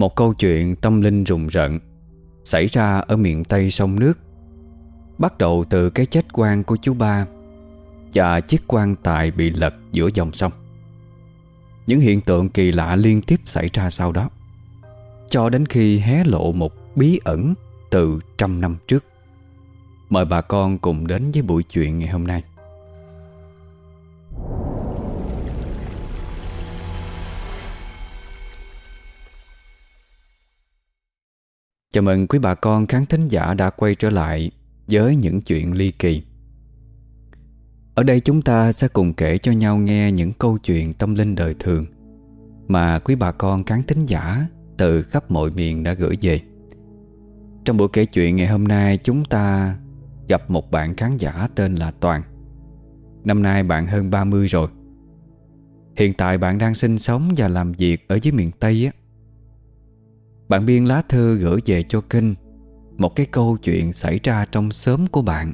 Một câu chuyện tâm linh rùng rợn Xảy ra ở miền Tây sông nước, Bắt đầu từ cái chết quan của chú ba Và chiếc quan tài bị lật giữa dòng sông. Những hiện tượng kỳ lạ liên tiếp xảy ra sau đó, Cho đến khi hé lộ một bí ẩn từ trăm năm trước. Mời bà con cùng đến với buổi chuyện ngày hôm nay. Chào mừng quý bà con khán thính giả đã quay trở lại với những chuyện ly kỳ. Ở đây chúng ta sẽ cùng kể cho nhau nghe những câu chuyện tâm linh đời thường mà quý bà con khán thính giả từ khắp mọi miền đã gửi về. Trong buổi kể chuyện ngày hôm nay, chúng ta gặp một bạn khán giả tên là Toàn. Năm nay bạn hơn 30 rồi. Hiện tại bạn đang sinh sống và làm việc ở dưới miền Tây á bạn biên lá thư gửi về cho Kinh Một cái câu chuyện xảy ra trong xóm của bạn.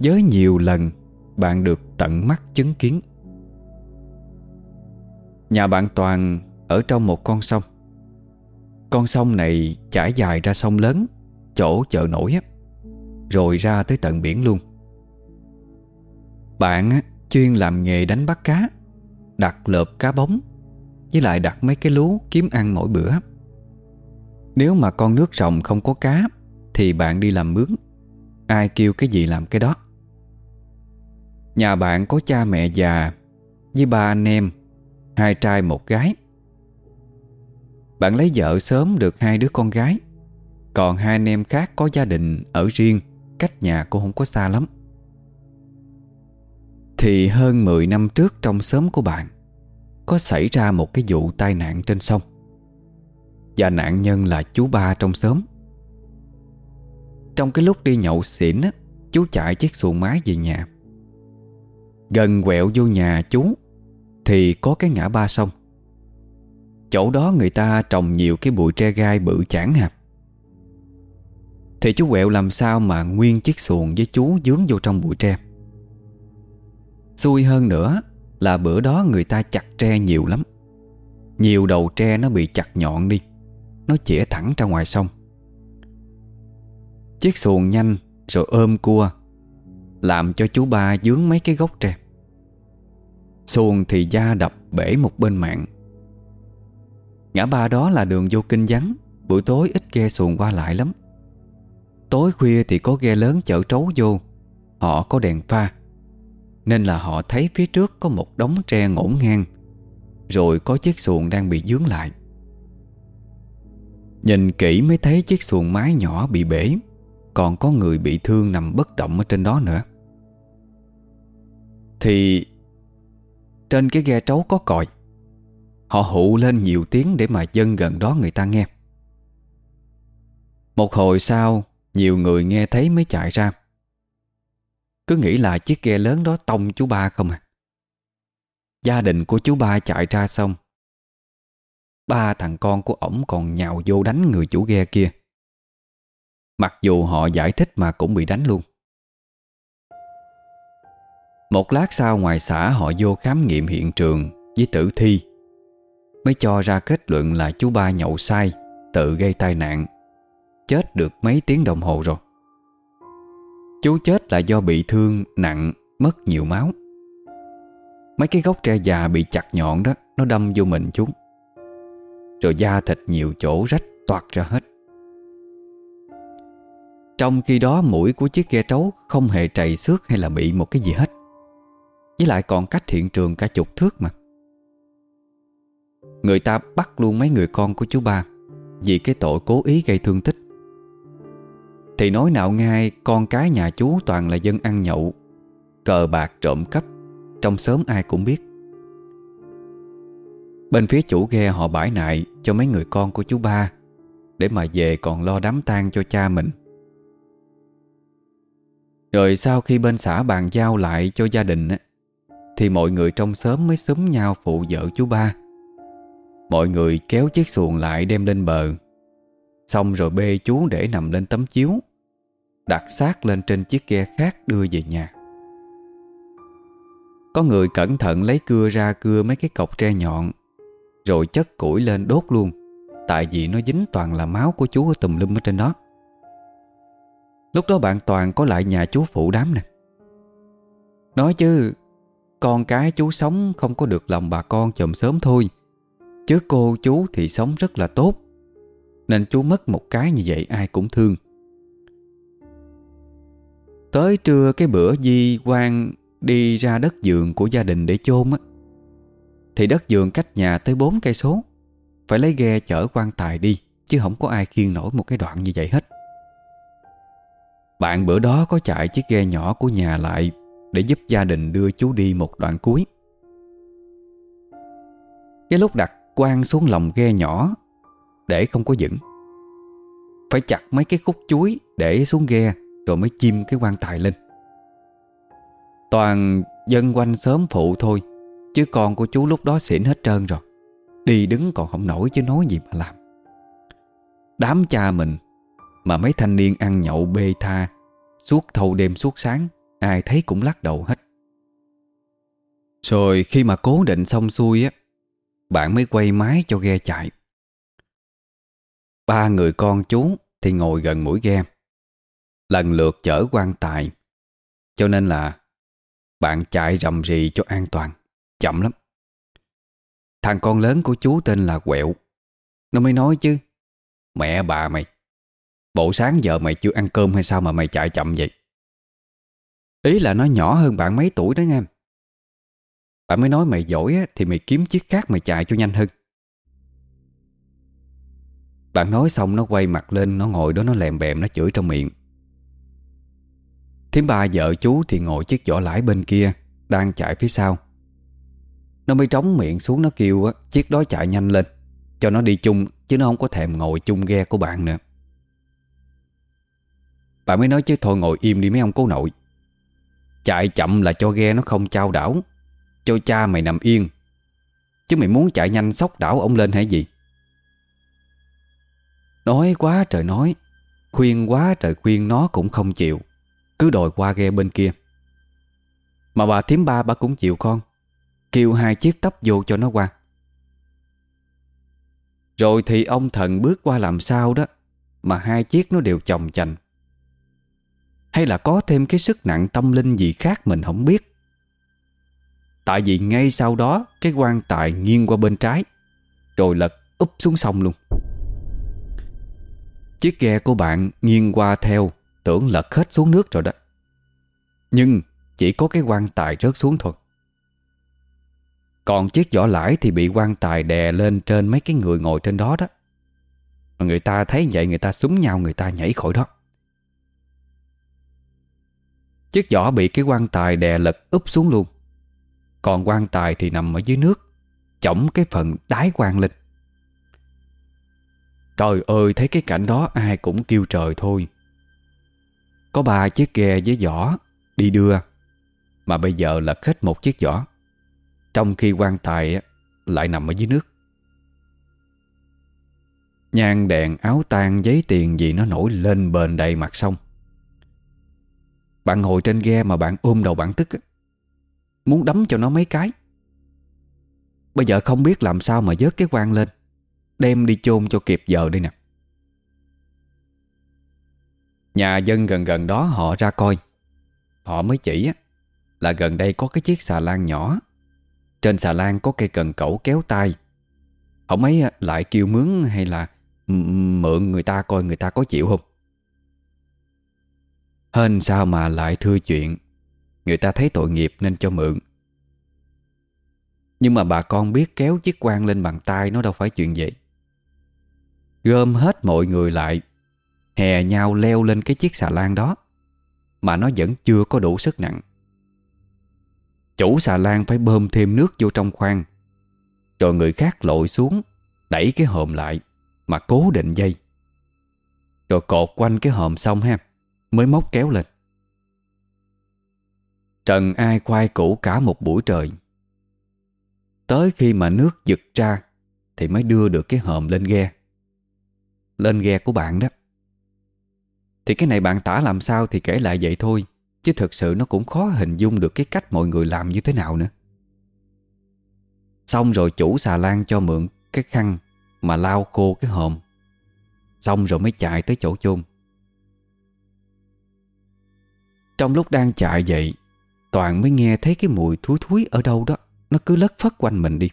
Với nhiều lần bạn được tận mắt chứng kiến. Nhà bạn Toàn ở trong một con sông. Con sông này trải dài ra sông lớn Chỗ chợ nổi á Rồi ra tới tận biển luôn. Bạn á, chuyên làm nghề đánh bắt cá Đặt lợp cá bóng Với lại đặt mấy cái lú kiếm ăn mỗi bữa nếu mà con nước rộng không có cá, Thì bạn đi làm mướn. Ai kêu cái gì làm cái đó. Nhà bạn có cha mẹ già Với ba anh em, Hai trai một gái. Bạn lấy vợ sớm được hai đứa con gái. Còn hai anh em khác có gia đình ở riêng, Cách nhà cũng không có xa lắm. Thì hơn 10 năm trước trong xóm của bạn, Có xảy ra một cái vụ tai nạn trên sông và nạn nhân là chú ba trong xóm. Trong cái lúc đi nhậu xỉn á, Chú chạy chiếc xuồng máy về nhà. Gần quẹo vô nhà chú, Thì có cái ngã ba sông. Chỗ đó người ta trồng nhiều cái bụi tre gai bự chản hạt à. Thì chú quẹo làm sao mà nguyên chiếc xuồng với chú dướng vô trong bụi tre? Xui hơn nữa là bữa đó người ta chặt tre nhiều lắm. Nhiều đầu tre nó bị chặt nhọn đi nó chĩa thẳng ra ngoài sông. Chiếc xuồng nhanh Rồi ôm cua, Làm cho chú ba dướng mấy cái gốc tre. Xuồng thì da đập bể một bên mạng. Ngã ba đó là đường vô kinh vắng, Buổi tối ít ghe xuồng qua lại lắm. Tối khuya thì có ghe lớn chở trấu vô, Họ có đèn pha, Nên là họ thấy phía trước có một đống tre ngổn ngang, Rồi có chiếc xuồng đang bị dướng lại. Nhìn kỹ mới thấy chiếc xuồng mái nhỏ bị bể. Còn có người bị thương nằm bất động ở trên đó nữa. Thì Trên cái ghe trấu có còi. Họ hụ lên nhiều tiếng để mà dân gần đó người ta nghe. Một hồi sau, Nhiều người nghe thấy mới chạy ra. Cứ nghĩ là chiếc ghe lớn đó tông chú ba không à. Gia đình của chú ba chạy ra xong Ba thằng con của ổng còn nhào vô đánh người chủ ghe kia. Mặc dù họ giải thích mà cũng bị đánh luôn. Một lát sau ngoài xã họ vô khám nghiệm hiện trường với tử thi Mới cho ra kết luận là chú ba nhậu sai, Tự gây tai nạn. Chết được mấy tiếng đồng hồ rồi. Chú chết là do bị thương nặng Mất nhiều máu. Mấy cái gốc tre già bị chặt nhọn đó Nó đâm vô mình chúng rồi da thịt nhiều chỗ rách toạt ra hết. Trong khi đó, mũi của chiếc ghe trấu Không hề trầy xước hay là bị một cái gì hết. Với lại còn cách hiện trường cả chục thước mà. Người ta bắt luôn mấy người con của chú ba Vì cái tội cố ý gây thương tích. Thì nói nào ngay, Con cái nhà chú toàn là dân ăn nhậu, Cờ bạc trộm cắp, Trong sớm ai cũng biết. Bên phía chủ ghe họ bãi nại cho mấy người con của chú ba, Để mà về còn lo đám tang cho cha mình. Rồi sau khi bên xã bàn giao lại cho gia đình Thì mọi người trong xóm mới xúm nhau phụ vợ chú ba. Mọi người kéo chiếc xuồng lại đem lên bờ. Xong rồi bê chú để nằm lên tấm chiếu, Đặt xác lên trên chiếc ghe khác đưa về nhà. Có người cẩn thận lấy cưa ra cưa mấy cái cọc tre nhọn rồi chất củi lên đốt luôn. Tại vì nó dính toàn là máu của chú ở tùm lum ở trên đó. Lúc đó bạn Toàn có lại nhà chú phụ đám nè. Nói chứ, Con cái chú sống không có được lòng bà con chồng sớm thôi. Chứ cô chú thì sống rất là tốt. Nên chú mất một cái như vậy ai cũng thương. Tới trưa cái bữa Di quang đi ra đất giường của gia đình để chôn á thì đất giường cách nhà tới 4 cây số. Phải lấy ghe chở quan tài đi, Chứ không có ai khiêng nổi một cái đoạn như vậy hết. Bạn bữa đó có chạy chiếc ghe nhỏ của nhà lại Để giúp gia đình đưa chú đi một đoạn cuối. Cái lúc đặt quan xuống lòng ghe nhỏ, Để không có vững Phải chặt mấy cái khúc chuối Để xuống ghe, Rồi mới chim cái quan tài lên. Toàn dân quanh sớm phụ thôi Chứ con của chú lúc đó xỉn hết trơn rồi. Đi đứng còn không nổi chứ nói gì mà làm. Đám cha mình Mà mấy thanh niên ăn nhậu bê tha, Suốt thâu đêm suốt sáng, Ai thấy cũng lắc đầu hết. Rồi khi mà cố định xong xuôi á, Bạn mới quay máy cho ghe chạy. Ba người con chú Thì ngồi gần mũi ghe, Lần lượt chở quan tài, Cho nên là Bạn chạy rầm rì cho an toàn. Chậm lắm. Thằng con lớn của chú tên là Quẹo. Nó mới nói chứ Mẹ bà mày Bộ sáng giờ mày chưa ăn cơm hay sao mà mày chạy chậm vậy? Ý là nó nhỏ hơn bạn mấy tuổi đó nghe Bạn mới nói mày giỏi á, Thì mày kiếm chiếc khác mày chạy cho nhanh hơn. Bạn nói xong nó quay mặt lên Nó ngồi đó nó lèm bèm nó chửi trong miệng. Thiếm ba vợ chú thì ngồi chiếc vỏ lãi bên kia Đang chạy phía sau. Nó mới trống miệng xuống nó kêu á, Chiếc đó chạy nhanh lên. Cho nó đi chung, Chứ nó không có thèm ngồi chung ghe của bạn nữa. Bạn mới nói chứ, thôi ngồi im đi mấy ông cố nội. Chạy chậm là cho ghe nó không trao đảo. Cho cha mày nằm yên. Chứ mày muốn chạy nhanh sóc đảo ông lên hay gì? Nói quá trời nói, Khuyên quá trời khuyên nó cũng không chịu. Cứ đòi qua ghe bên kia. Mà bà thím ba, bà cũng chịu con. Kêu hai chiếc tấp vô cho nó qua. Rồi thì ông thần bước qua làm sao đó Mà hai chiếc nó đều chồng chành. Hay là có thêm cái sức nặng tâm linh gì khác mình không biết? Tại vì ngay sau đó, Cái quan tài nghiêng qua bên trái, Rồi lật úp xuống sông luôn. Chiếc ghe của bạn nghiêng qua theo, Tưởng lật hết xuống nước rồi đó. Nhưng chỉ có cái quan tài rớt xuống thôi. Còn chiếc vỏ lãi thì bị quan tài đè lên trên mấy cái người ngồi trên đó đó. Mà người ta thấy vậy, người ta súng nhau, người ta nhảy khỏi đó. Chiếc vỏ bị cái quan tài đè lật úp xuống luôn. Còn quan tài thì nằm ở dưới nước Chỏng cái phần đái quan lên. Trời ơi, thấy cái cảnh đó ai cũng kêu trời thôi. Có ba chiếc ghe với vỏ Đi đưa, Mà bây giờ lật hết một chiếc vỏ. Trong khi quan tài Lại nằm ở dưới nước. Nhang đèn áo tan giấy tiền gì nó nổi lên bền đầy mặt sông. Bạn ngồi trên ghe mà bạn ôm đầu bạn tức Muốn đấm cho nó mấy cái. Bây giờ không biết làm sao mà vớt cái quan lên, Đem đi chôn cho kịp giờ đây nè. Nhà dân gần gần đó họ ra coi. Họ mới chỉ Là gần đây có cái chiếc xà lan nhỏ. Trên xà lan có cây cần cẩu kéo tay Ông ấy à, lại kêu mướn hay là Mượn người ta coi người ta có chịu không? Hên sao mà lại thưa chuyện. Người ta thấy tội nghiệp nên cho mượn. Nhưng mà bà con biết kéo chiếc quan lên bằng tay Nó đâu phải chuyện vậy Gom hết mọi người lại, Hè nhau leo lên cái chiếc xà lan đó, Mà nó vẫn chưa có đủ sức nặng. Chủ xà lan phải bơm thêm nước vô trong khoang. Rồi người khác lội xuống, Đẩy cái hòm lại, Mà cố định dây. Rồi cột quanh cái hòm xong ha, Mới móc kéo lên. Trần ai khoai củ cả một buổi trời. Tới khi mà nước giật ra, Thì mới đưa được cái hòm lên ghe. Lên ghe của bạn đó. Thì cái này bạn tả làm sao thì kể lại vậy thôi. Chứ thật sự nó cũng khó hình dung được cái cách mọi người làm như thế nào nữa. Xong rồi chủ xà lan cho mượn cái khăn Mà lau khô cái hòm. Xong rồi mới chạy tới chỗ chôn. Trong lúc đang chạy vậy, Toàn mới nghe thấy cái mùi thúi thúi ở đâu đó. Nó cứ lất phất quanh mình đi.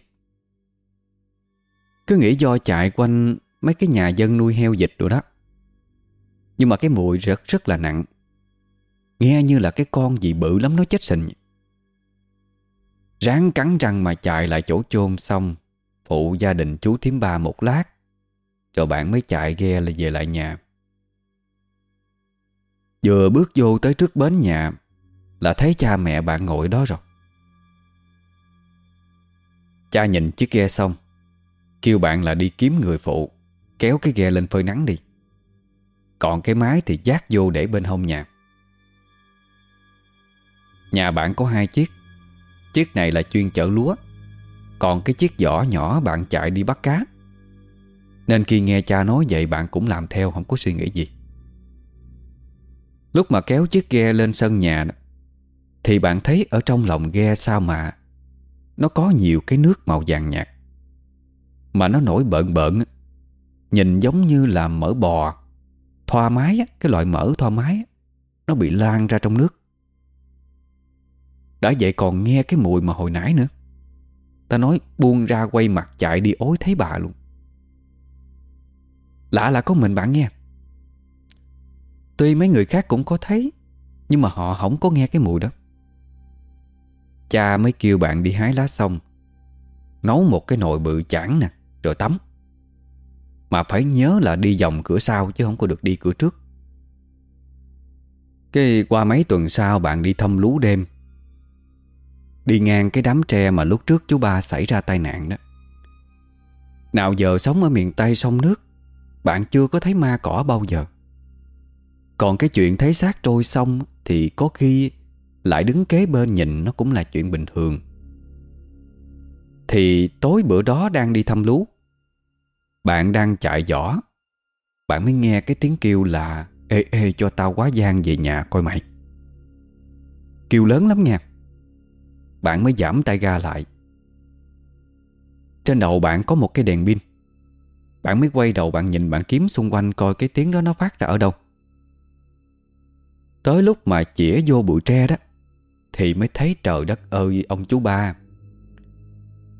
Cứ nghĩ do chạy quanh Mấy cái nhà dân nuôi heo dịch rồi đó. Nhưng mà cái mùi rất rất là nặng. Nghe như là cái con gì bự lắm, nó chết sình Ráng cắn răng mà chạy lại chỗ chôn xong, Phụ gia đình chú thím ba một lát, Rồi bạn mới chạy ghe là về lại nhà. Vừa bước vô tới trước bến nhà Là thấy cha mẹ bạn ngồi đó rồi. Cha nhìn chiếc ghe xong, Kêu bạn là đi kiếm người phụ, Kéo cái ghe lên phơi nắng đi. Còn cái mái thì giác vô để bên hông nhà. Nhà bạn có hai chiếc. Chiếc này là chuyên chở lúa. Còn cái chiếc giỏ nhỏ bạn chạy đi bắt cá. Nên khi nghe cha nói vậy, bạn cũng làm theo, Không có suy nghĩ gì. Lúc mà kéo chiếc ghe lên sân nhà Thì bạn thấy ở trong lòng ghe sao mà Nó có nhiều cái nước màu vàng nhạt. Mà nó nổi bợn bợn Nhìn giống như là mỡ bò. Thoa mái Cái loại mỡ thoa mái Nó bị lan ra trong nước đã vậy còn nghe cái mùi mà hồi nãy nữa. Ta nói buông ra quay mặt chạy đi ối thấy bà luôn. Lạ là có mình bạn nghe. Tuy mấy người khác cũng có thấy, Nhưng mà họ không có nghe cái mùi đó. Cha mới kêu bạn đi hái lá xong, Nấu một cái nồi bự chản nè, Rồi tắm. Mà phải nhớ là đi vòng cửa sau Chứ không có được đi cửa trước. Cái qua mấy tuần sau bạn đi thăm lú đêm Đi ngang cái đám tre mà lúc trước chú ba xảy ra tai nạn đó. Nào giờ sống ở miền Tây sông nước, Bạn chưa có thấy ma cỏ bao giờ. Còn cái chuyện thấy xác trôi sông Thì có khi lại đứng kế bên nhìn nó cũng là chuyện bình thường. Thì tối bữa đó đang đi thăm lú, Bạn đang chạy giỏ. Bạn mới nghe cái tiếng kêu là, Ê ê, cho tao quá gian về nhà coi mày. Kêu lớn lắm nha bạn mới giảm tay ga lại. Trên đầu bạn có một cái đèn pin. Bạn mới quay đầu bạn nhìn bạn kiếm xung quanh Coi cái tiếng đó nó phát ra ở đâu. Tới lúc mà chĩa vô bụi tre đó, Thì mới thấy trời đất ơi, ông chú ba.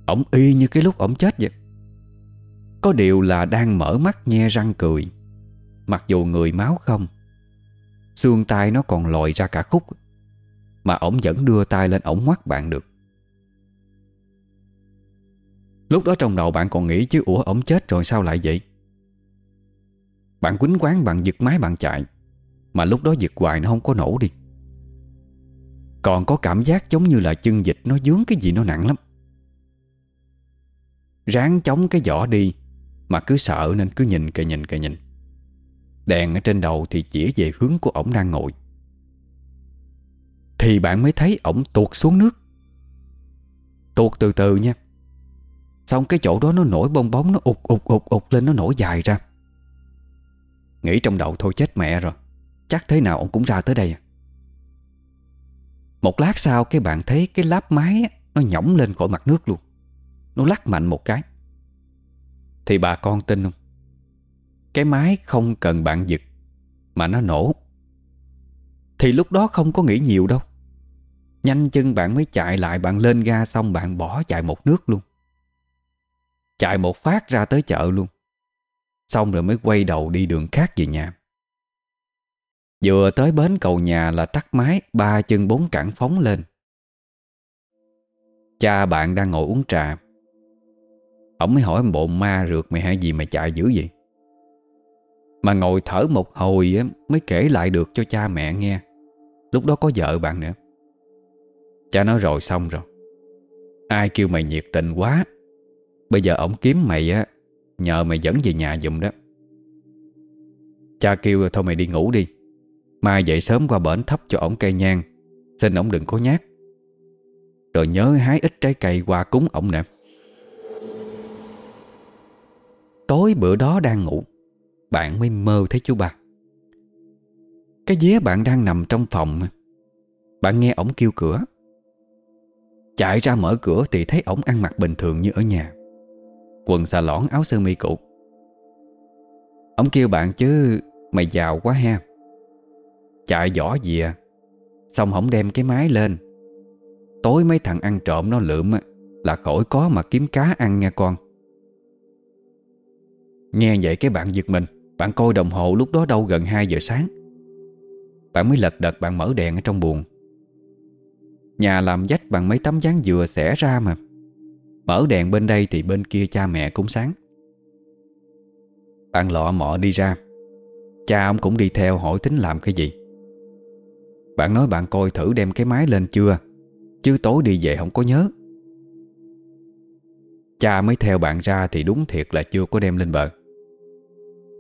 Ông y như cái lúc ông chết vậy. Có điều là đang mở mắt nhe răng cười. Mặc dù người máu không, Xương tay nó còn lòi ra cả khúc mà ổng vẫn đưa tay lên ổng ngoắt bạn được. Lúc đó trong đầu bạn còn nghĩ chứ, Ủa, ổng chết rồi sao lại vậy? Bạn quýnh quán, bạn giật máy, bạn chạy. Mà lúc đó giật hoài nó không có nổ đi. Còn có cảm giác giống như là chân dịch Nó dướng cái gì nó nặng lắm. Ráng chống cái vỏ đi, Mà cứ sợ nên cứ nhìn kìa nhìn kìa, nhìn. Đèn ở trên đầu thì chỉ về hướng của ổng đang ngồi thì bạn mới thấy ổng tuột xuống nước. Tuột từ từ nha. Xong cái chỗ đó nó nổi bong bóng, Nó ụt ụt ụt ụt lên, nó nổi dài ra. Nghĩ trong đầu thôi chết mẹ rồi. Chắc thế nào ổng cũng ra tới đây à. Một lát sau cái bạn thấy cái láp máy Nó nhỏng lên khỏi mặt nước luôn. Nó lắc mạnh một cái. Thì bà con tin không? Cái máy không cần bạn giật, Mà nó nổ. Thì lúc đó không có nghĩ nhiều đâu. Nhanh chân bạn mới chạy lại, Bạn lên ga xong bạn bỏ chạy một nước luôn. Chạy một phát ra tới chợ luôn. Xong rồi mới quay đầu đi đường khác về nhà. Vừa tới bến cầu nhà là tắt máy, Ba chân bốn cẳng phóng lên. Cha bạn đang ngồi uống trà. Ông mới hỏi bộ ma rượt mày hay gì mày chạy dữ vậy? Mà ngồi thở một hồi Mới kể lại được cho cha mẹ nghe. Lúc đó có vợ bạn nữa. Cha nói rồi xong rồi. Ai kêu mày nhiệt tình quá? Bây giờ ổng kiếm mày á, Nhờ mày dẫn về nhà dùm đó. Cha kêu, thôi mày đi ngủ đi. Mai dậy sớm qua bển thấp cho ổng cây nhang. Xin ổng đừng có nhát. Rồi nhớ hái ít trái cây qua cúng ổng nè. Tối bữa đó đang ngủ, Bạn mới mơ thấy chú ba. Cái dế bạn đang nằm trong phòng Bạn nghe ổng kêu cửa. Chạy ra mở cửa thì thấy ổng ăn mặc bình thường như ở nhà. Quần xà lõn, áo sơ mi cũ Ông kêu bạn chứ, Mày giàu quá ha. Chạy giỏ gì à Xong ổng đem cái máy lên. Tối mấy thằng ăn trộm nó lượm Là khỏi có mà kiếm cá ăn nha con. Nghe vậy cái bạn giật mình. Bạn coi đồng hồ lúc đó đâu gần 2 giờ sáng. Bạn mới lật đật bạn mở đèn ở trong buồng. Nhà làm dách bằng mấy tấm dáng dừa xẻ ra mà. Mở đèn bên đây thì bên kia cha mẹ cũng sáng. Bạn lọ mọ đi ra. Cha ông cũng đi theo hỏi tính làm cái gì. Bạn nói bạn coi thử đem cái máy lên chưa? Chứ tối đi về không có nhớ. Cha mới theo bạn ra thì đúng thiệt là chưa có đem lên bờ.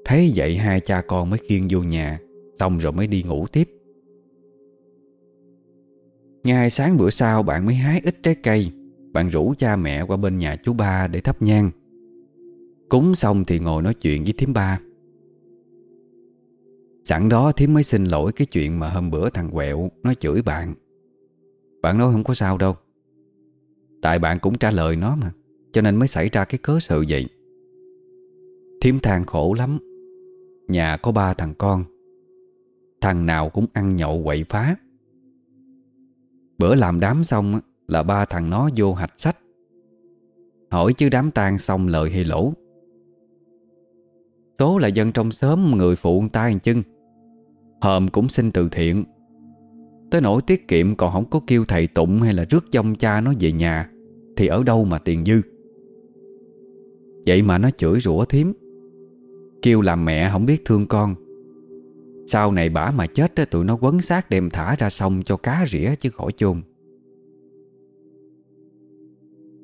Thấy vậy hai cha con mới khiêng vô nhà, Xong rồi mới đi ngủ tiếp. Ngay sáng bữa sau bạn mới hái ít trái cây. Bạn rủ cha mẹ qua bên nhà chú ba để thắp nhang. Cúng xong thì ngồi nói chuyện với thím ba. Sẵn đó thím mới xin lỗi cái chuyện mà hôm bữa thằng quẹo Nó chửi bạn. Bạn nói không có sao đâu. Tại bạn cũng trả lời nó mà, Cho nên mới xảy ra cái cớ sự vậy. Thím than khổ lắm. Nhà có ba thằng con. Thằng nào cũng ăn nhậu quậy phá. Bữa làm đám xong Là ba thằng nó vô hạch sách. Hỏi chứ đám tang xong lời hay lỗ. Số là dân trong xóm Người phụ tay chân Hòm cũng xin từ thiện. Tới nỗi tiết kiệm còn không có kêu thầy tụng Hay là rước dông cha nó về nhà, Thì ở đâu mà tiền dư? Vậy mà nó chửi rủa thím. Kêu làm mẹ không biết thương con. Sau này bả mà chết Tụi nó quấn xác đem thả ra sông Cho cá rỉa chứ khỏi chôn.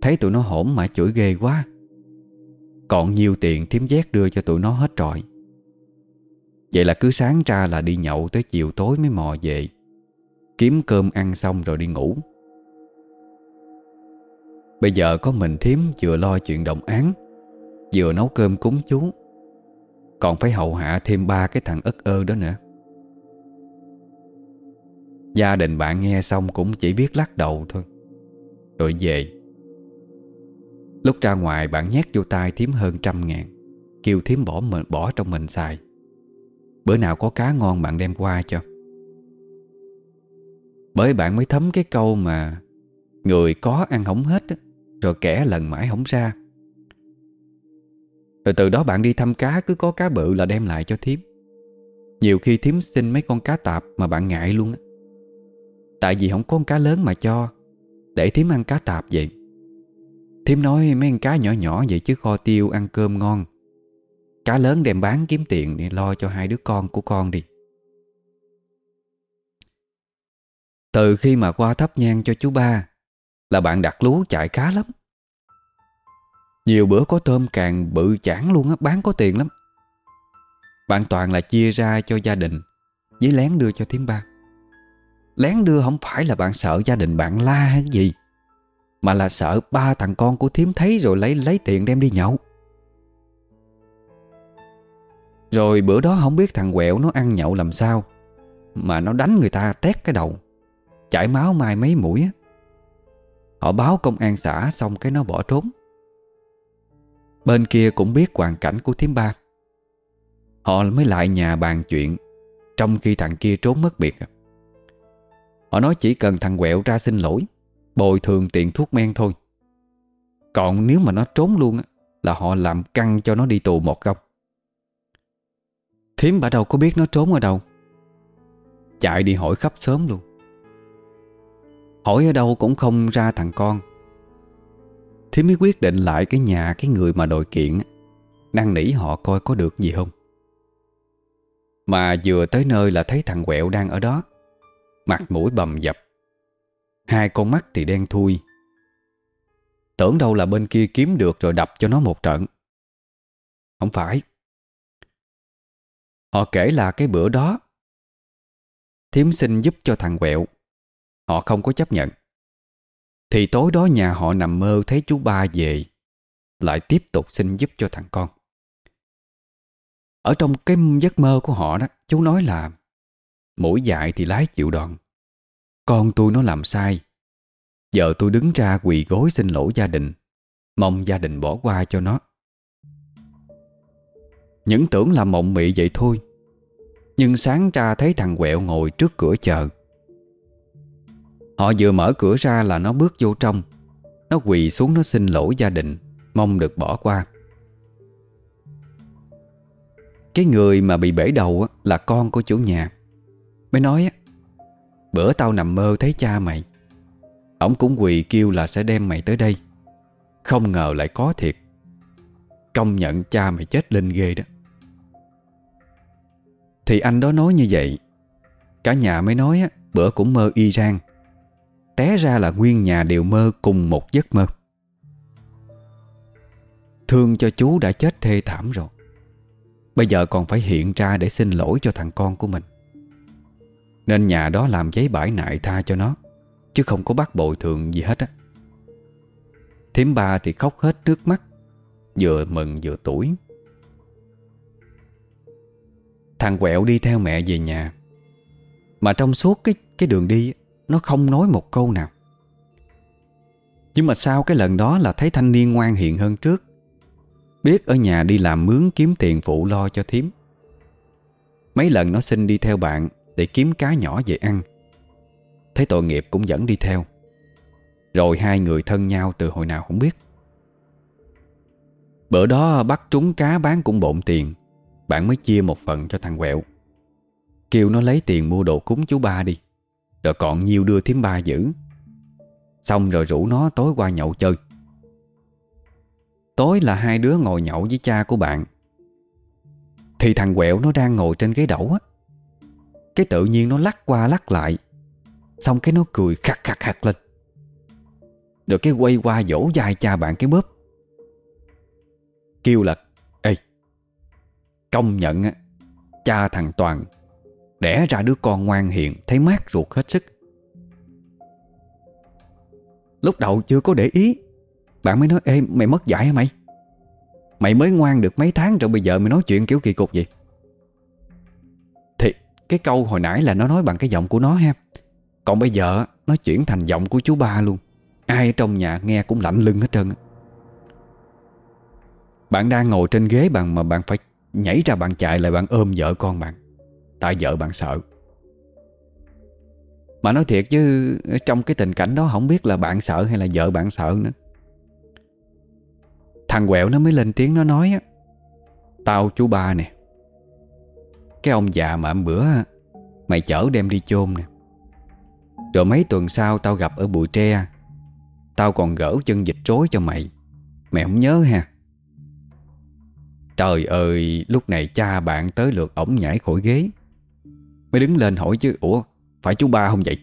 Thấy tụi nó hổn mà chửi ghê quá. Còn nhiều tiền thím giác đưa cho tụi nó hết rồi. Vậy là cứ sáng ra là đi nhậu Tới chiều tối mới mò về. Kiếm cơm ăn xong rồi đi ngủ. Bây giờ có mình thím vừa lo chuyện động án, Vừa nấu cơm cúng chú còn phải hậu hạ thêm ba cái thằng ất ơ đó nữa. Gia đình bạn nghe xong cũng chỉ biết lắc đầu thôi. Rồi về. Lúc ra ngoài, bạn nhét vô tay thím hơn trăm ngàn, Kêu thím bỏ mình, bỏ trong mình xài. Bữa nào có cá ngon bạn đem qua cho. Bởi bạn mới thấm cái câu mà, Người có ăn không hết Rồi kẻ lần mãi không ra rồi từ đó bạn đi thăm cá, cứ có cá bự là đem lại cho thím. Nhiều khi thím xin mấy con cá tạp mà bạn ngại luôn á. Tại vì không có con cá lớn mà cho, Để thím ăn cá tạp vậy. Thím nói mấy con cá nhỏ nhỏ vậy chứ kho tiêu ăn cơm ngon. Cá lớn đem bán kiếm tiền để lo cho hai đứa con của con đi. Từ khi mà qua thắp nhang cho chú ba, Là bạn đặt lú chạy cá lắm nhiều bữa có tôm càng bự chản luôn á, Bán có tiền lắm. Bạn toàn là chia ra cho gia đình, Với lén đưa cho thím ba. Lén đưa không phải là bạn sợ gia đình bạn la hay gì, Mà là sợ ba thằng con của thím thấy rồi lấy lấy tiền đem đi nhậu. Rồi bữa đó không biết thằng quẹo nó ăn nhậu làm sao, Mà nó đánh người ta tét cái đầu, Chảy máu mai mấy mũi á. Họ báo công an xã xong cái nó bỏ trốn. Bên kia cũng biết hoàn cảnh của thím ba. Họ mới lại nhà bàn chuyện, Trong khi thằng kia trốn mất biệt. Họ nói chỉ cần thằng quẹo ra xin lỗi, Bồi thường tiền thuốc men thôi. Còn nếu mà nó trốn luôn Là họ làm căng cho nó đi tù một góc. Thím bà đâu có biết nó trốn ở đâu. Chạy đi hỏi khắp sớm luôn. Hỏi ở đâu cũng không ra thằng con thì mới quyết định lại cái nhà cái người mà đòi kiện Năng nỉ họ coi có được gì không? Mà vừa tới nơi là thấy thằng quẹo đang ở đó. Mặt mũi bầm dập. Hai con mắt thì đen thui. Tưởng đâu là bên kia kiếm được rồi đập cho nó một trận. Không phải. Họ kể là cái bữa đó Thiếm xin giúp cho thằng quẹo. Họ không có chấp nhận thì tối đó nhà họ nằm mơ thấy chú ba về, Lại tiếp tục xin giúp cho thằng con. Ở trong cái giấc mơ của họ đó, Chú nói là Mỗi dại thì lái chịu đòn, Con tôi nó làm sai. Giờ tôi đứng ra quỳ gối xin lỗi gia đình, Mong gia đình bỏ qua cho nó. Những tưởng là mộng mị vậy thôi, Nhưng sáng ra thấy thằng quẹo ngồi trước cửa chờ. Họ vừa mở cửa ra là nó bước vô trong. Nó quỳ xuống nó xin lỗi gia đình, Mong được bỏ qua. Cái người mà bị bể đầu là con của chủ nhà. Mới nói Bữa tao nằm mơ thấy cha mày. Ông cũng quỳ kêu là sẽ đem mày tới đây. Không ngờ lại có thiệt. Công nhận cha mày chết linh ghê đó. Thì anh đó nói như vậy. Cả nhà mới nói Bữa cũng mơ y rang. Té ra là nguyên nhà đều mơ cùng một giấc mơ. Thương cho chú đã chết thê thảm rồi. Bây giờ còn phải hiện ra để xin lỗi cho thằng con của mình. Nên nhà đó làm giấy bãi nại tha cho nó, Chứ không có bắt bồi thường gì hết á. Thím ba thì khóc hết nước mắt, Vừa mừng vừa tuổi. Thằng quẹo đi theo mẹ về nhà, Mà trong suốt cái cái đường đi nó không nói một câu nào. Nhưng mà sau cái lần đó là thấy thanh niên ngoan hiện hơn trước. Biết ở nhà đi làm mướn kiếm tiền phụ lo cho thím. Mấy lần nó xin đi theo bạn Để kiếm cá nhỏ về ăn. Thấy tội nghiệp cũng dẫn đi theo. Rồi hai người thân nhau từ hồi nào không biết. Bữa đó bắt trúng cá bán cũng bộn tiền. Bạn mới chia một phần cho thằng quẹo. Kêu nó lấy tiền mua đồ cúng chú ba đi. Rồi còn nhiều đưa thím ba giữ Xong rồi rủ nó tối qua nhậu chơi. Tối là hai đứa ngồi nhậu với cha của bạn. Thì thằng quẹo nó đang ngồi trên ghế đẩu á. Cái tự nhiên nó lắc qua lắc lại. Xong cái nó cười khắc khắc khắc lên. Rồi cái quay qua dỗ dài cha bạn cái bóp. Kêu là, Ê, Công nhận á, Cha thằng Toàn Đẻ ra đứa con ngoan hiền, Thấy mát ruột hết sức. Lúc đầu chưa có để ý, Bạn mới nói, Ê, mày mất dạy hả mày? Mày mới ngoan được mấy tháng rồi bây giờ mày nói chuyện kiểu kỳ cục vậy? Thì cái câu hồi nãy là nó nói bằng cái giọng của nó ha. Còn bây giờ nó chuyển thành giọng của chú ba luôn. Ai ở trong nhà nghe cũng lạnh lưng hết trơn Bạn đang ngồi trên ghế bằng mà bạn phải nhảy ra bạn chạy lại bạn ôm vợ con bạn. Tại vợ bạn sợ. Mà nói thiệt chứ, Trong cái tình cảnh đó không biết là bạn sợ hay là vợ bạn sợ nữa. Thằng quẹo nó mới lên tiếng nó nói á, Tao chú ba nè, Cái ông già mà bữa Mày chở đem đi chôn nè. Rồi mấy tuần sau tao gặp ở bụi tre, Tao còn gỡ chân dịch trối cho mày Mày không nhớ ha? Trời ơi, Lúc này cha bạn tới lượt ổng nhảy khỏi ghế. Mới đứng lên hỏi chứ, Ủa, phải chú ba không vậy?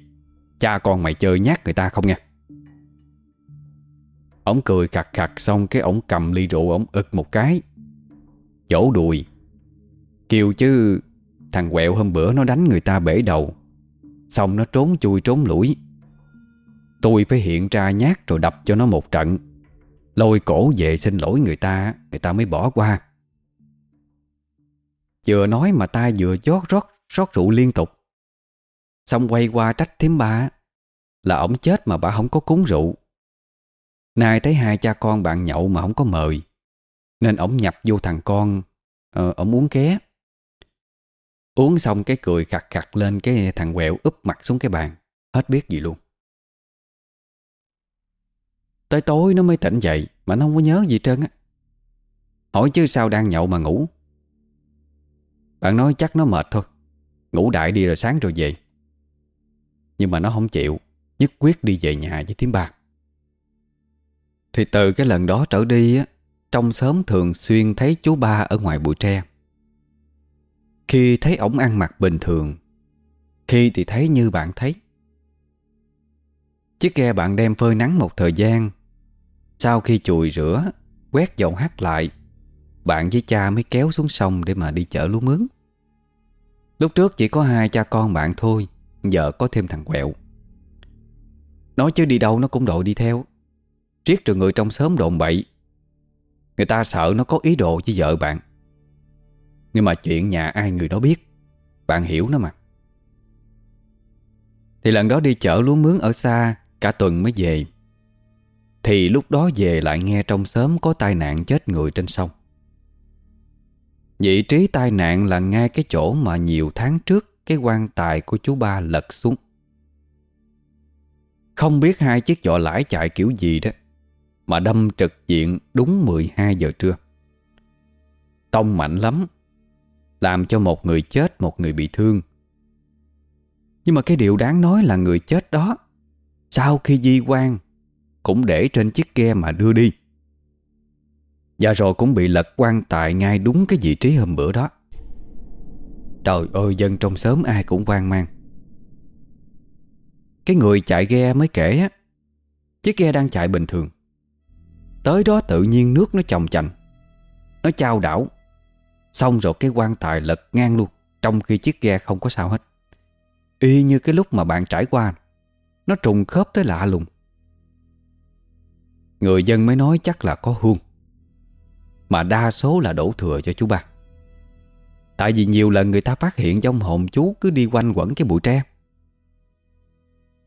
Cha con mày chơi nhát người ta không nha Ông cười khặt khặt xong cái ổng cầm ly rượu ổng ực một cái. Chỗ đùi. Kêu chứ, Thằng quẹo hôm bữa nó đánh người ta bể đầu. Xong nó trốn chui trốn lũi Tôi phải hiện ra nhát rồi đập cho nó một trận. Lôi cổ về xin lỗi người ta Người ta mới bỏ qua. Vừa nói mà ta vừa chót rót rót rượu liên tục. Xong quay qua trách thím ba Là ổng chết mà bà không có cúng rượu. Nay thấy hai cha con bạn nhậu mà không có mời Nên ổng nhập vô thằng con ờ, Ổng uống ké. Uống xong cái cười khặt khặt lên Cái thằng quẹo úp mặt xuống cái bàn Hết biết gì luôn. Tới tối nó mới tỉnh dậy Mà nó không có nhớ gì trơn á. Hỏi chứ sao đang nhậu mà ngủ? Bạn nói chắc nó mệt thôi. Ngủ đại đi rồi sáng rồi về. Nhưng mà nó không chịu, Nhất quyết đi về nhà với thím ba. Thì từ cái lần đó trở đi á, Trong xóm thường xuyên thấy chú ba ở ngoài bụi tre. Khi thấy ổng ăn mặc bình thường, Khi thì thấy như bạn thấy. Chiếc ghe bạn đem phơi nắng một thời gian, Sau khi chùi rửa, Quét dầu hắt lại, Bạn với cha mới kéo xuống sông Để mà đi chở lúa mướn. Lúc trước chỉ có hai cha con bạn thôi, Giờ có thêm thằng quẹo. Nói chứ đi đâu nó cũng đội đi theo. Riết rồi người trong xóm đồn bậy. Người ta sợ nó có ý đồ với vợ bạn. Nhưng mà chuyện nhà ai người đó biết, Bạn hiểu nó mà. Thì lần đó đi chở lúa mướn ở xa, Cả tuần mới về. Thì lúc đó về lại nghe trong xóm Có tai nạn chết người trên sông. Vị trí tai nạn là ngay cái chỗ mà nhiều tháng trước Cái quan tài của chú ba lật xuống. Không biết hai chiếc vỏ lãi chạy kiểu gì đó, Mà đâm trực diện đúng 12 giờ trưa. Tông mạnh lắm, Làm cho một người chết, Một người bị thương. Nhưng mà cái điều đáng nói là người chết đó, Sau khi di quan, Cũng để trên chiếc ghe mà đưa đi. Và rồi cũng bị lật quan tài Ngay đúng cái vị trí hôm bữa đó. Trời ơi, dân trong xóm ai cũng quan mang. Cái người chạy ghe mới kể á, Chiếc ghe đang chạy bình thường. Tới đó tự nhiên nước nó chồng chành, Nó trao đảo. Xong rồi cái quan tài lật ngang luôn, Trong khi chiếc ghe không có sao hết. Y như cái lúc mà bạn trải qua, Nó trùng khớp tới lạ lùng. Người dân mới nói chắc là có hương. Mà đa số là đổ thừa cho chú ba. Tại vì nhiều lần người ta phát hiện trong hồn chú cứ đi quanh quẩn cái bụi tre.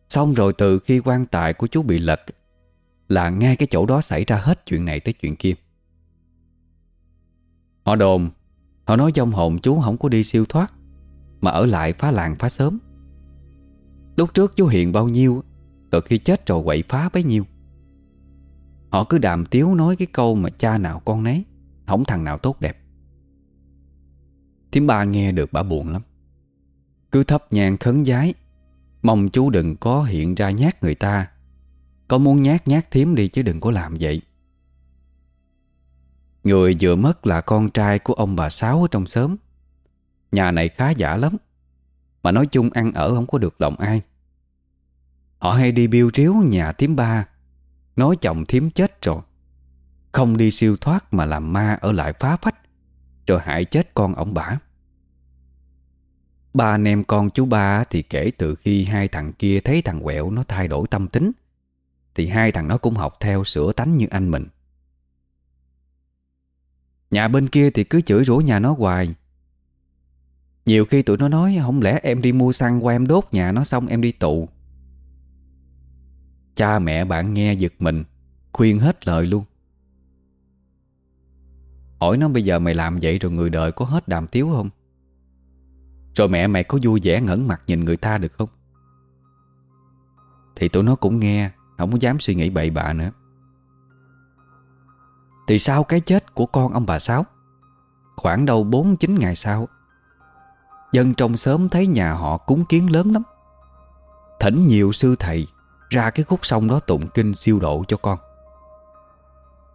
Xong rồi từ khi quan tài của chú bị lật, Là ngay cái chỗ đó xảy ra hết chuyện này tới chuyện kia. Họ đồn, Họ nói trong hồn chú không có đi siêu thoát, Mà ở lại phá làng phá sớm Lúc trước chú hiện bao nhiêu Rồi khi chết rồi quậy phá bấy nhiêu. Họ cứ đàm tiếu nói cái câu mà cha nào con nấy, Không thằng nào tốt đẹp. Thím ba nghe được bà buồn lắm. Cứ thấp nhang khấn giái, Mong chú đừng có hiện ra nhát người ta. Có muốn nhát nhát thím đi chứ đừng có làm vậy. Người vừa mất là con trai của ông bà Sáu ở trong xóm. Nhà này khá giả lắm, Mà nói chung ăn ở không có được lòng ai. Họ hay đi biêu riếu nhà thím ba Nói chồng thím chết rồi. Không đi siêu thoát mà làm ma ở lại phá phách, Rồi hại chết con ông bả Ba anh em con chú ba thì kể từ khi hai thằng kia thấy thằng quẹo nó thay đổi tâm tính, Thì hai thằng nó cũng học theo sửa tánh như anh mình. Nhà bên kia thì cứ chửi rủa nhà nó hoài. Nhiều khi tụi nó nói, Không lẽ em đi mua xăng qua em đốt nhà nó xong em đi tù? Cha mẹ bạn nghe giật mình, Khuyên hết lời luôn Hỏi nó bây giờ mày làm vậy rồi người đời có hết đàm tiếu không? Rồi mẹ mày có vui vẻ ngẩn mặt nhìn người ta được không? Thì tụi nó cũng nghe, Không có dám suy nghĩ bậy bạ nữa thì sau cái chết của con ông bà Sáu, Khoảng đầu 4-9 ngày sau, Dân trong xóm thấy nhà họ cúng kiến lớn lắm Thỉnh nhiều sư thầy ra cái khúc sông đó tụng kinh siêu độ cho con.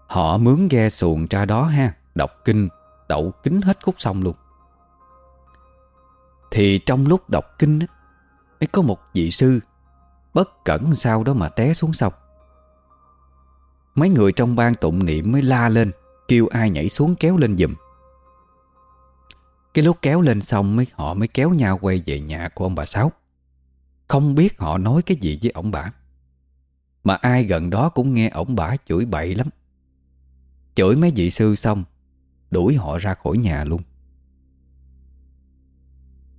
Họ mướn ghe xuồng ra đó ha, Đọc kinh, Đậu kính hết khúc sông luôn. Thì trong lúc đọc kinh ấy có một vị sư Bất cẩn sao đó mà té xuống sông. Mấy người trong ban tụng niệm mới la lên, Kêu ai nhảy xuống kéo lên giùm. Cái lúc kéo lên xong mới, Họ mới kéo nhau quay về nhà của ông bà Sáu. Không biết họ nói cái gì với ông bà. Mà ai gần đó cũng nghe ổng bả chửi bậy lắm. Chửi mấy vị sư xong, Đuổi họ ra khỏi nhà luôn.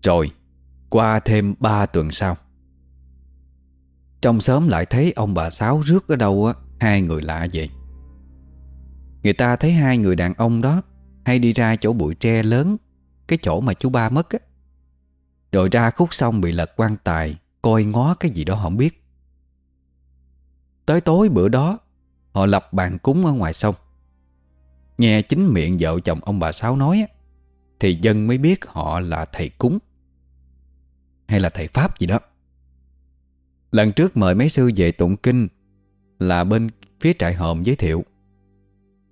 Rồi, Qua thêm ba tuần sau, Trong xóm lại thấy ông bà Sáu rước ở đâu á, Hai người lạ vậy Người ta thấy hai người đàn ông đó Hay đi ra chỗ bụi tre lớn, Cái chỗ mà chú ba mất á. Rồi ra khúc sông bị lật quan tài, Coi ngó cái gì đó không biết. Tới tối bữa đó Họ lập bàn cúng ở ngoài sông Nghe chính miệng vợ chồng ông bà Sáu nói Thì dân mới biết họ là thầy cúng Hay là thầy Pháp gì đó Lần trước mời mấy sư về tụng kinh là bên phía trại hòm giới thiệu.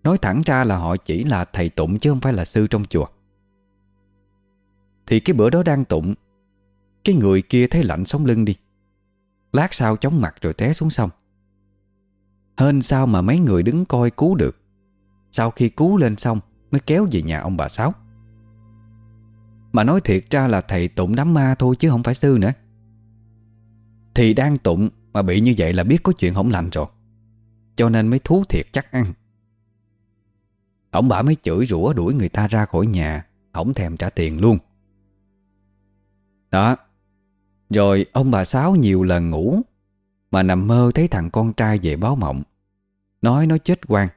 Nói thẳng ra là họ chỉ là thầy tụng chứ không phải là sư trong chùa. Thì cái bữa đó đang tụng, cái người kia thấy lạnh sống lưng đi. Lát sau chóng mặt rồi té xuống sông. Hên sao mà mấy người đứng coi cứu được. Sau khi cứu lên xong, mới kéo về nhà ông bà Sáu. Mà nói thiệt ra là thầy tụng đám ma thôi chứ không phải sư nữa. Thì đang tụng mà bị như vậy là biết có chuyện không lành rồi. Cho nên mới thú thiệt chắc ăn Ông bà mới chửi rủa đuổi người ta ra khỏi nhà, Không thèm trả tiền luôn Đó, Rồi ông bà Sáu nhiều lần ngủ, Mà nằm mơ thấy thằng con trai về báo mộng Nói nó chết quan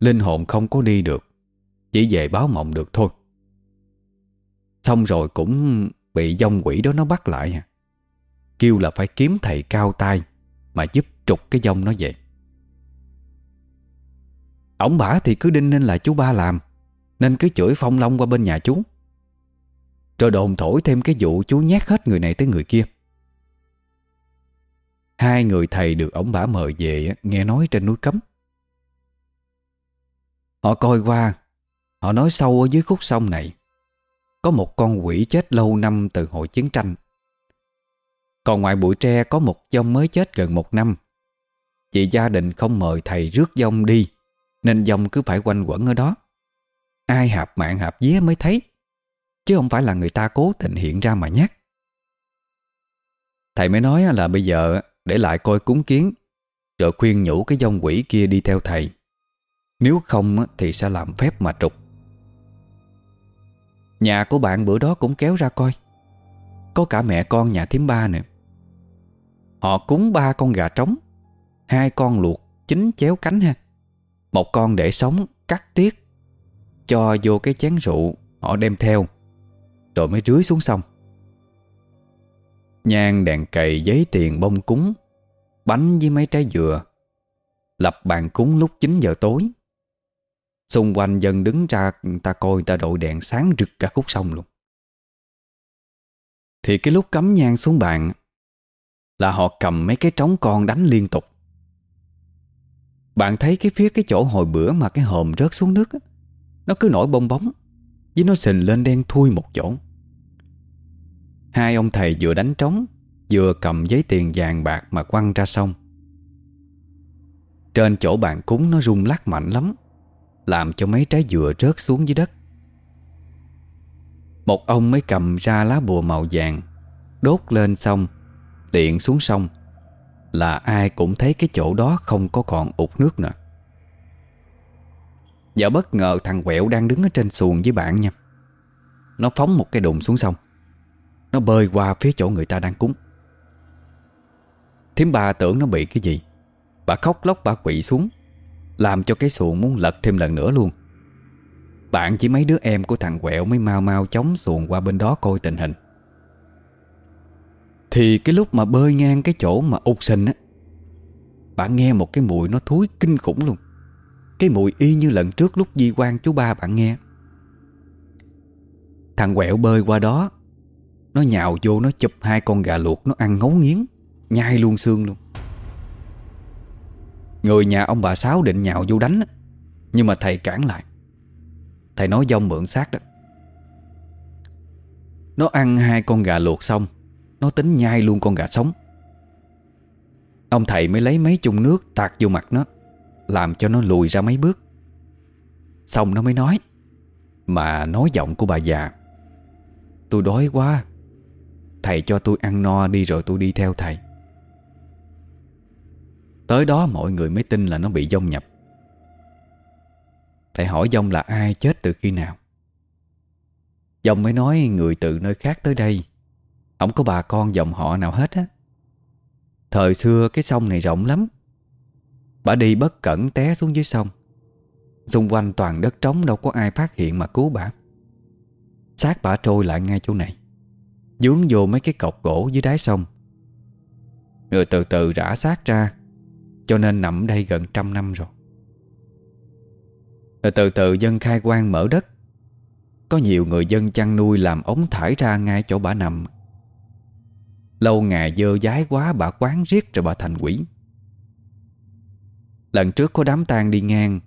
Linh hồn không có đi được, Chỉ về báo mộng được thôi. Xong rồi cũng bị dông quỷ đó nó bắt lại. À. Kêu là phải kiếm thầy cao tay Mà giúp trục cái dông nó về. Ông bả thì cứ đinh nên là chú ba làm, Nên cứ chửi phong long qua bên nhà chú. Rồi đồn thổi thêm cái vụ chú nhét hết người này tới người kia. Hai người thầy được ông bả mời về Nghe nói trên núi cấm. Họ coi qua, Họ nói sâu ở dưới khúc sông này, Có một con quỷ chết lâu năm từ hồi chiến tranh. Còn ngoài bụi tre có một dông mới chết gần một năm. Chị gia đình không mời thầy rước dông đi, Nên dông cứ phải quanh quẩn ở đó. Ai hạp mạng hạp vía mới thấy, Chứ không phải là người ta cố tình hiện ra mà nhắc Thầy mới nói là bây giờ để lại coi cúng kiến Rồi khuyên nhủ cái dông quỷ kia đi theo thầy. Nếu không thì sẽ làm phép mà trục. Nhà của bạn bữa đó cũng kéo ra coi. Có cả mẹ con nhà thím ba nữa Họ cúng ba con gà trống, Hai con luộc, chín chéo cánh ha. Một con để sống, cắt tiết, Cho vô cái chén rượu, Họ đem theo, Rồi mới rưới xuống sông. Nhang đèn cầy giấy tiền bông cúng, Bánh với mấy trái dừa, Lập bàn cúng lúc 9 giờ tối. Xung quanh dân đứng ra, ta coi ta đội đèn sáng rực cả khúc sông luôn. Thì cái lúc cắm nhang xuống bàn Là họ cầm mấy cái trống con đánh liên tục. Bạn thấy cái phía cái chỗ hồi bữa mà cái hòm rớt xuống nước Nó cứ nổi bong bóng, Với nó sình lên đen thui một chỗ. Hai ông thầy vừa đánh trống, Vừa cầm giấy tiền vàng bạc mà quăng ra sông. Trên chỗ bàn cúng nó rung lắc mạnh lắm, Làm cho mấy trái dừa rớt xuống dưới đất. Một ông mới cầm ra lá bùa màu vàng, Đốt lên sông Điện xuống sông, Là ai cũng thấy cái chỗ đó không có còn ụt nước nữa. Và bất ngờ thằng quẹo đang đứng ở trên xuồng với bạn nha. Nó phóng một cái đụng xuống sông. Nó bơi qua phía chỗ người ta đang cúng. Thiếm bà tưởng nó bị cái gì. Bà khóc lóc, bà quỵ xuống, Làm cho cái xuồng muốn lật thêm lần nữa luôn. Bạn chỉ mấy đứa em của thằng quẹo Mới mau mau chống xuồng qua bên đó coi tình hình. Thì cái lúc mà bơi ngang cái chỗ mà ục sinh á Bạn nghe một cái mùi nó thúi kinh khủng luôn. Cái mùi y như lần trước lúc di quan chú ba bạn nghe. Thằng quẹo bơi qua đó nó nhào vô, nó chụp hai con gà luộc, Nó ăn ngấu nghiến, Nhai luôn xương luôn. Người nhà ông bà Sáu định nhào vô đánh Nhưng mà thầy cản lại. Thầy nói dông mượn xác đó. Nó ăn hai con gà luộc xong, Nó tính nhai luôn con gà sống. Ông thầy mới lấy mấy chung nước tạt vô mặt nó, Làm cho nó lùi ra mấy bước. Xong nó mới nói, Mà nói giọng của bà già, Tôi đói quá Thầy cho tôi ăn no đi rồi tôi đi theo thầy. Tới đó mọi người mới tin là nó bị dông nhập. Thầy hỏi dông là ai, chết từ khi nào? Dông mới nói người từ nơi khác tới đây. Không có bà con dòng họ nào hết á. Thời xưa cái sông này rộng lắm. Bà đi bất cẩn té xuống dưới sông. Xung quanh toàn đất trống đâu có ai phát hiện mà cứu bà. Xác bà trôi lại ngay chỗ này. Dướng vô mấy cái cọc gỗ dưới đáy sông. Rồi từ từ rã xác ra, cho nên nằm đây gần trăm năm rồi. Rồi từ từ dân khai quang mở đất. Có nhiều người dân chăn nuôi làm ống thải ra ngay chỗ bà nằm. Lâu ngày dơ dái quá, bà quán riết rồi bà thành quỷ. Lần trước có đám tang đi ngang,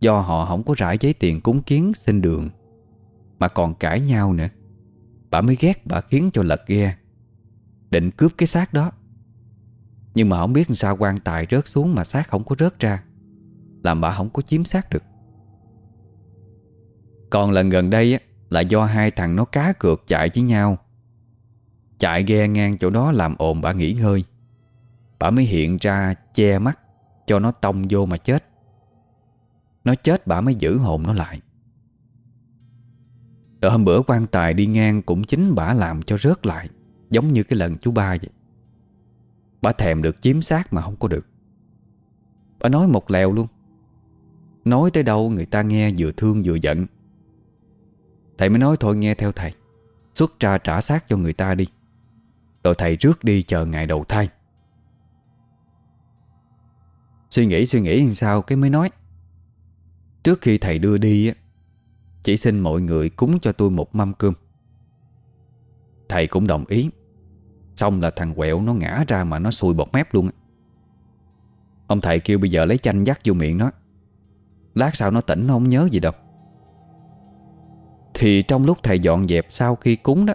Do họ không có rải giấy tiền cúng kiến xin đường, Mà còn cãi nhau nữa. Bà mới ghét bà khiến cho lật ghe Định cướp cái xác đó. Nhưng mà không biết sao quan tài rớt xuống Mà xác không có rớt ra, Làm bà không có chiếm xác được. Còn lần gần đây Là do hai thằng nó cá cược chạy với nhau. Chạy ghe ngang chỗ đó làm ồn bà nghỉ ngơi. Bà mới hiện ra che mắt Cho nó tông vô mà chết. Nó chết bà mới giữ hồn nó lại. Rồi hôm bữa quan tài đi ngang Cũng chính bà làm cho rớt lại, Giống như cái lần chú ba vậy. Bà thèm được chiếm xác mà không có được. Bà nói một lèo luôn. Nói tới đâu người ta nghe vừa thương vừa giận. Thầy mới nói thôi nghe theo thầy. Xuất ra trả xác cho người ta đi. Rồi thầy rước đi chờ ngày đầu thai. Suy nghĩ suy nghĩ làm sao cái mới nói. Trước khi thầy đưa đi chỉ xin mọi người cúng cho tôi một mâm cơm. Thầy cũng đồng ý. Xong là thằng quẹo nó ngã ra mà nó sùi bọt mép luôn Ông thầy kêu bây giờ lấy chanh dắt vô miệng nó. Lát sau nó tỉnh nó không nhớ gì đâu. Thì trong lúc thầy dọn dẹp sau khi cúng đó,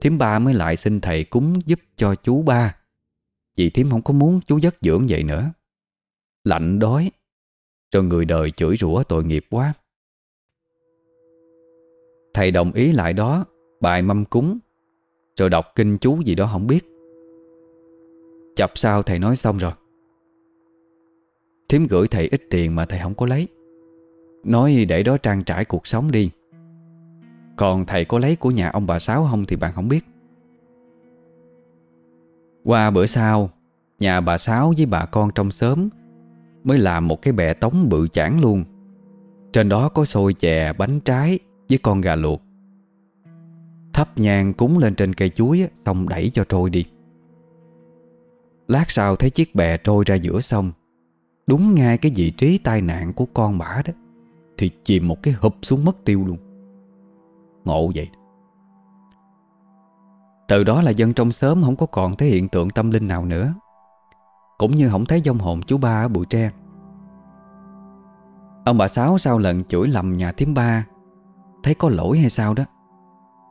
Thím ba mới lại xin thầy cúng giúp cho chú ba. Vì thím không có muốn chú giấc dưỡng vậy nữa. Lạnh đói, Rồi người đời chửi rủa tội nghiệp quá. Thầy đồng ý lại đó Bài mâm cúng. Rồi đọc kinh chú gì đó không biết. Chập sau thầy nói xong rồi. Thiếm gửi thầy ít tiền mà thầy không có lấy. Nói để đó trang trải cuộc sống đi. Còn thầy có lấy của nhà ông bà Sáu không thì bạn không biết. Qua bữa sau Nhà bà Sáu với bà con trong xóm Mới làm một cái bè tống bự chản luôn. Trên đó có xôi chè, bánh trái với con gà luộc. Thắp nhang cúng lên trên cây chuối Xong đẩy cho trôi đi. Lát sau thấy chiếc bè trôi ra giữa sông, Đúng ngay cái vị trí tai nạn của con bả đó, Thì chìm một cái hụp xuống mất tiêu luôn. Ngộ vậy. Từ đó là dân trong xóm không có còn thấy hiện tượng tâm linh nào nữa. Cũng như không thấy dông hồn chú ba ở bụi tre. Ông bà Sáu sau lần chửi lầm nhà thím ba Thấy có lỗi hay sao đó.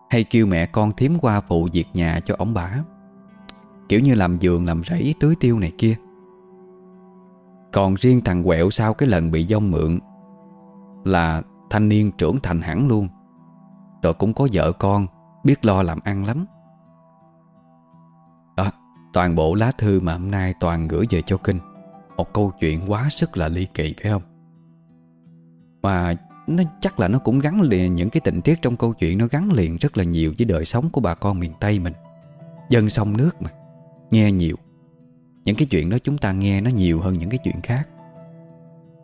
Hay kêu mẹ con thím qua phụ việc nhà cho ông bà. Kiểu như làm giường làm rẫy tưới tiêu này kia. Còn riêng thằng quẹo sau cái lần bị dông mượn Là thanh niên trưởng thành hẳn luôn. Rồi cũng có vợ con, Biết lo làm ăn lắm. Đó, Toàn bộ lá thư mà hôm nay Toàn gửi về cho Kinh. Một câu chuyện quá sức là ly kỳ, phải không? Mà nó chắc là nó cũng gắn liền, Những cái tình tiết trong câu chuyện Nó gắn liền rất là nhiều với đời sống của bà con miền Tây mình. Dân sông nước mà, Nghe nhiều. Những cái chuyện đó chúng ta nghe nó nhiều hơn những cái chuyện khác.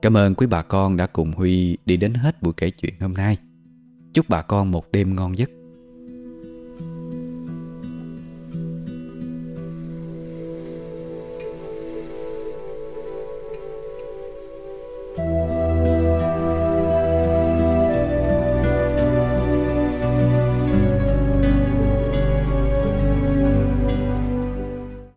Cảm ơn quý bà con đã cùng Huy đi đến hết buổi kể chuyện hôm nay. Chúc bà con một đêm ngon giấc.